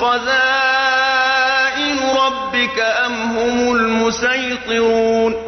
خزائن ربك أم هم المسيطرون